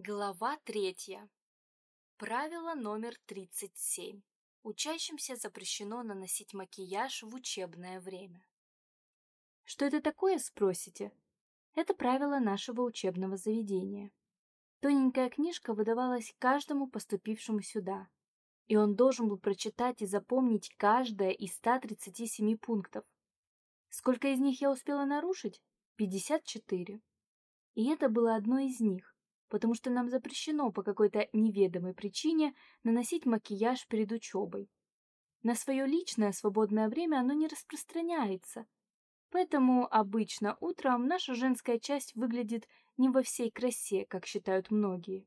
Глава третья. Правило номер 37. Учащимся запрещено наносить макияж в учебное время. Что это такое, спросите? Это правило нашего учебного заведения. Тоненькая книжка выдавалась каждому поступившему сюда, и он должен был прочитать и запомнить каждое из 137 пунктов. Сколько из них я успела нарушить? 54. И это было одно из них потому что нам запрещено по какой-то неведомой причине наносить макияж перед учебой. На свое личное свободное время оно не распространяется. Поэтому обычно утром наша женская часть выглядит не во всей красе, как считают многие.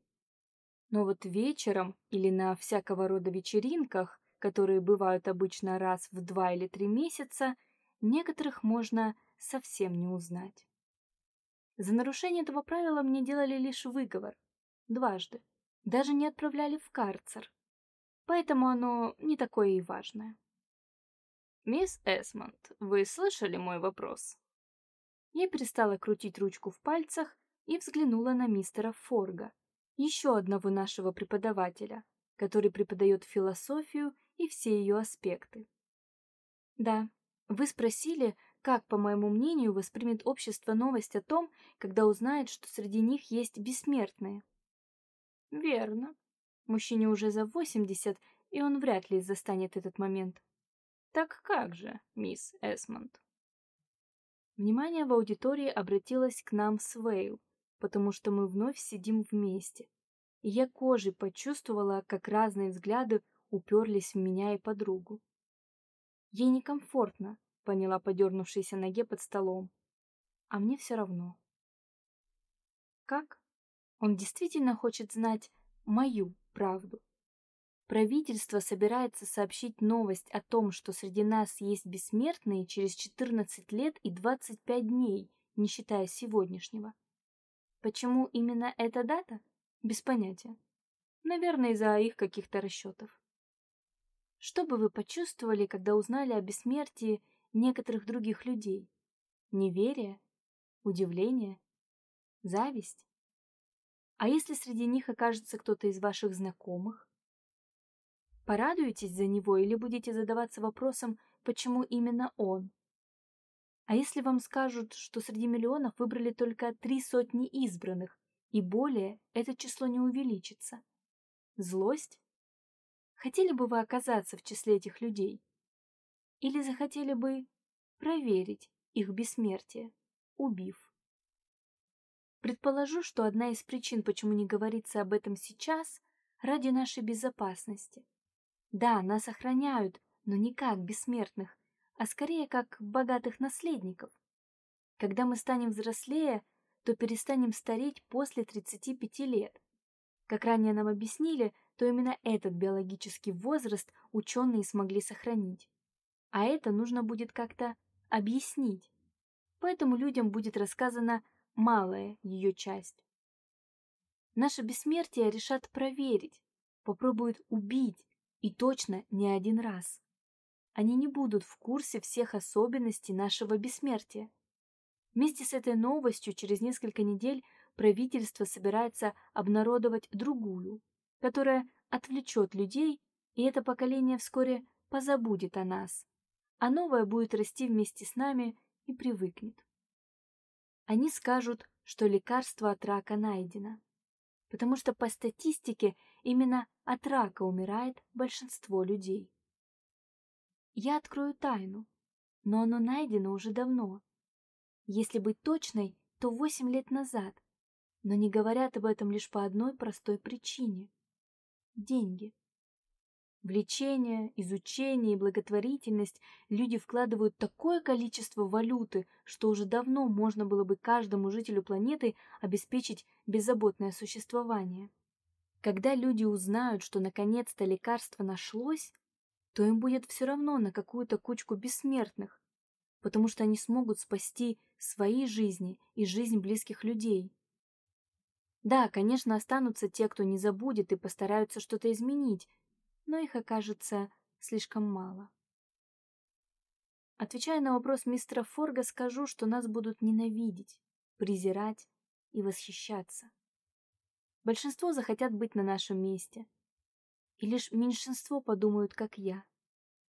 Но вот вечером или на всякого рода вечеринках, которые бывают обычно раз в два или три месяца, некоторых можно совсем не узнать. За нарушение этого правила мне делали лишь выговор. Дважды. Даже не отправляли в карцер. Поэтому оно не такое и важное. «Мисс Эсмонд, вы слышали мой вопрос?» Я перестала крутить ручку в пальцах и взглянула на мистера Форга, еще одного нашего преподавателя, который преподает философию и все ее аспекты. Да, вы спросили, как, по моему мнению, воспримет общество новость о том, когда узнает, что среди них есть бессмертные? Верно. Мужчине уже за восемьдесят, и он вряд ли застанет этот момент. Так как же, мисс Эсмонд? Внимание в аудитории обратилось к нам с Вейл, потому что мы вновь сидим вместе. И я кожей почувствовала, как разные взгляды уперлись в меня и подругу. Ей некомфортно, поняла подернувшейся ноге под столом. А мне все равно. Как? Он действительно хочет знать мою правду. Правительство собирается сообщить новость о том, что среди нас есть бессмертные через 14 лет и 25 дней, не считая сегодняшнего. Почему именно эта дата? Без понятия. Наверное, из-за их каких-то расчетов. Что бы вы почувствовали, когда узнали о бессмертии некоторых других людей? Неверие? Удивление? Зависть? А если среди них окажется кто-то из ваших знакомых? Порадуетесь за него или будете задаваться вопросом, почему именно он? А если вам скажут, что среди миллионов выбрали только три сотни избранных, и более это число не увеличится? Злость? Хотели бы вы оказаться в числе этих людей? Или захотели бы проверить их бессмертие, убив? Предположу, что одна из причин, почему не говорится об этом сейчас, ради нашей безопасности. Да, нас охраняют, но не как бессмертных, а скорее как богатых наследников. Когда мы станем взрослее, то перестанем стареть после 35 лет. Как ранее нам объяснили, то именно этот биологический возраст ученые смогли сохранить а это нужно будет как-то объяснить. Поэтому людям будет рассказана малая ее часть. Наше бессмертие решат проверить, попробуют убить, и точно не один раз. Они не будут в курсе всех особенностей нашего бессмертия. Вместе с этой новостью через несколько недель правительство собирается обнародовать другую, которая отвлечет людей, и это поколение вскоре позабудет о нас а новое будет расти вместе с нами и привыкнет. Они скажут, что лекарство от рака найдено, потому что по статистике именно от рака умирает большинство людей. Я открою тайну, но оно найдено уже давно. Если быть точной, то восемь лет назад, но не говорят об этом лишь по одной простой причине – деньги. В лечение, изучение и благотворительность люди вкладывают такое количество валюты, что уже давно можно было бы каждому жителю планеты обеспечить беззаботное существование. Когда люди узнают, что наконец-то лекарство нашлось, то им будет все равно на какую-то кучку бессмертных, потому что они смогут спасти свои жизни и жизнь близких людей. Да, конечно, останутся те, кто не забудет и постараются что-то изменить, но их окажется слишком мало. Отвечая на вопрос мистера Форга, скажу, что нас будут ненавидеть, презирать и восхищаться. Большинство захотят быть на нашем месте. И лишь меньшинство подумают, как я,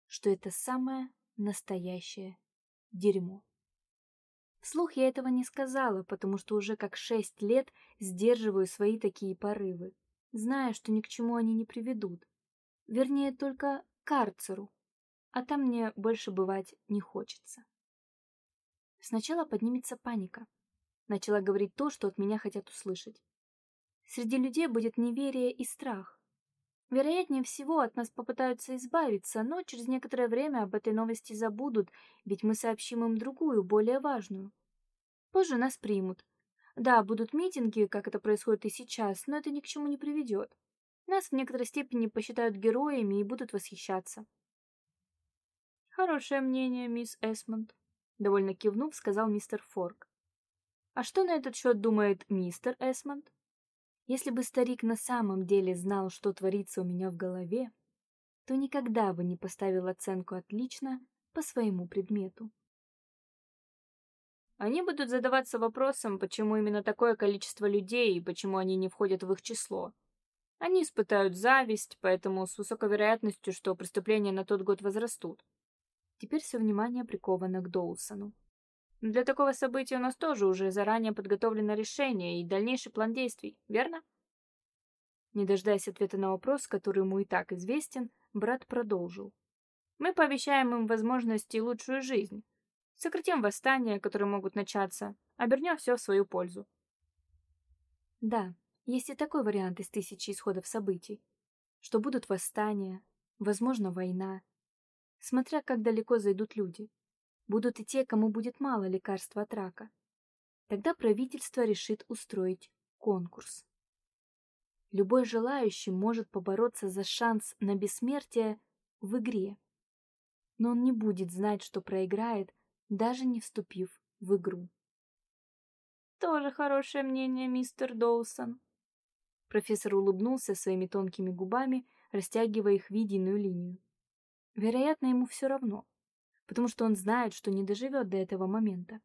что это самое настоящее дерьмо. Вслух я этого не сказала, потому что уже как шесть лет сдерживаю свои такие порывы, зная, что ни к чему они не приведут. Вернее, только карцеру, а там мне больше бывать не хочется. Сначала поднимется паника. Начала говорить то, что от меня хотят услышать. Среди людей будет неверие и страх. Вероятнее всего, от нас попытаются избавиться, но через некоторое время об этой новости забудут, ведь мы сообщим им другую, более важную. Позже нас примут. Да, будут митинги, как это происходит и сейчас, но это ни к чему не приведет. Нас в некоторой степени посчитают героями и будут восхищаться. Хорошее мнение, мисс Эсмонд, довольно кивнув, сказал мистер Форк. А что на этот счет думает мистер Эсмонд? Если бы старик на самом деле знал, что творится у меня в голове, то никогда бы не поставил оценку отлично по своему предмету. Они будут задаваться вопросом, почему именно такое количество людей и почему они не входят в их число. Они испытают зависть, поэтому с высокой вероятностью, что преступления на тот год возрастут. Теперь все внимание приковано к Доусону. Для такого события у нас тоже уже заранее подготовлено решение и дальнейший план действий, верно? Не дожидаясь ответа на вопрос, который ему и так известен, брат продолжил. Мы пообещаем им возможность и лучшую жизнь. Сократим восстания, которые могут начаться, обернем все в свою пользу. Да, есть и такой вариант из тысячи исходов событий, что будут восстания, возможно, война, смотря как далеко зайдут люди. Будут и те, кому будет мало лекарства от рака. Тогда правительство решит устроить конкурс. Любой желающий может побороться за шанс на бессмертие в игре. Но он не будет знать, что проиграет, даже не вступив в игру. Тоже хорошее мнение, мистер Доусон. Профессор улыбнулся своими тонкими губами, растягивая их в единую линию. Вероятно, ему все равно, потому что он знает, что не доживет до этого момента.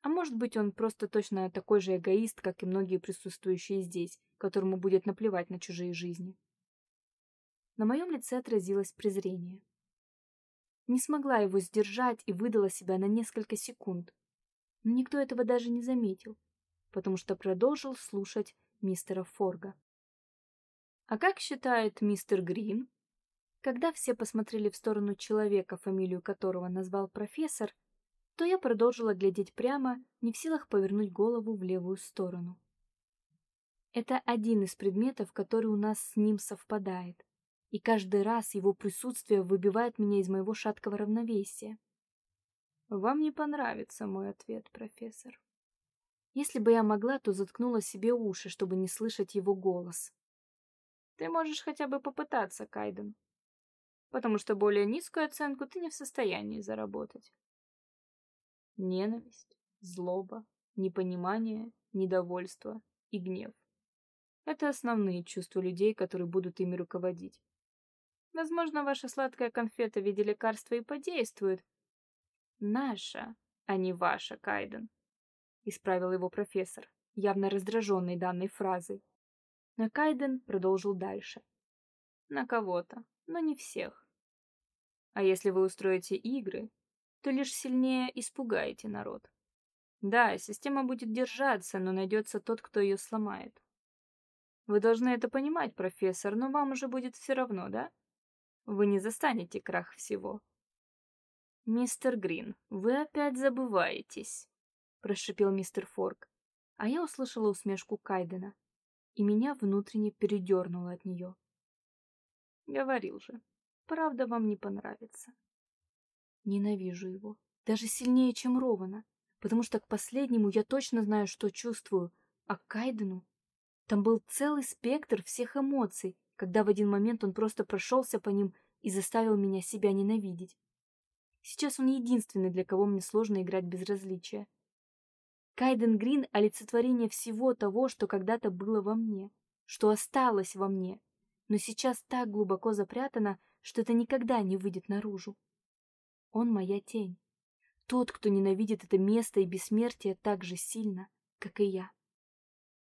А может быть, он просто точно такой же эгоист, как и многие присутствующие здесь, которому будет наплевать на чужие жизни. На моем лице отразилось презрение. Не смогла его сдержать и выдала себя на несколько секунд. Но никто этого даже не заметил, потому что продолжил слушать мистера Форга. «А как считает мистер Грин?» Когда все посмотрели в сторону человека, фамилию которого назвал профессор, то я продолжила глядеть прямо, не в силах повернуть голову в левую сторону. Это один из предметов, который у нас с ним совпадает, и каждый раз его присутствие выбивает меня из моего шаткого равновесия. Вам не понравится мой ответ, профессор. Если бы я могла, то заткнула себе уши, чтобы не слышать его голос. Ты можешь хотя бы попытаться, Кайден потому что более низкую оценку ты не в состоянии заработать. Ненависть, злоба, непонимание, недовольство и гнев. Это основные чувства людей, которые будут ими руководить. Возможно, ваша сладкая конфета в виде лекарства и подействует. Наша, а не ваша, Кайден, — исправил его профессор, явно раздраженный данной фразой. Но Кайден продолжил дальше. На кого-то, но не всех. А если вы устроите игры, то лишь сильнее испугаете народ. Да, система будет держаться, но найдется тот, кто ее сломает. Вы должны это понимать, профессор, но вам уже будет все равно, да? Вы не застанете крах всего. Мистер Грин, вы опять забываетесь, прошипел мистер Форк, а я услышала усмешку Кайдена, и меня внутренне передернуло от нее. Говорил же, правда вам не понравится. Ненавижу его. Даже сильнее, чем Рована. Потому что к последнему я точно знаю, что чувствую. А к Кайдену... Там был целый спектр всех эмоций, когда в один момент он просто прошелся по ним и заставил меня себя ненавидеть. Сейчас он единственный, для кого мне сложно играть без различия. Кайден Грин — олицетворение всего того, что когда-то было во мне, что осталось во мне, но сейчас так глубоко запрятано, что это никогда не выйдет наружу. Он моя тень. Тот, кто ненавидит это место и бессмертие так же сильно, как и я.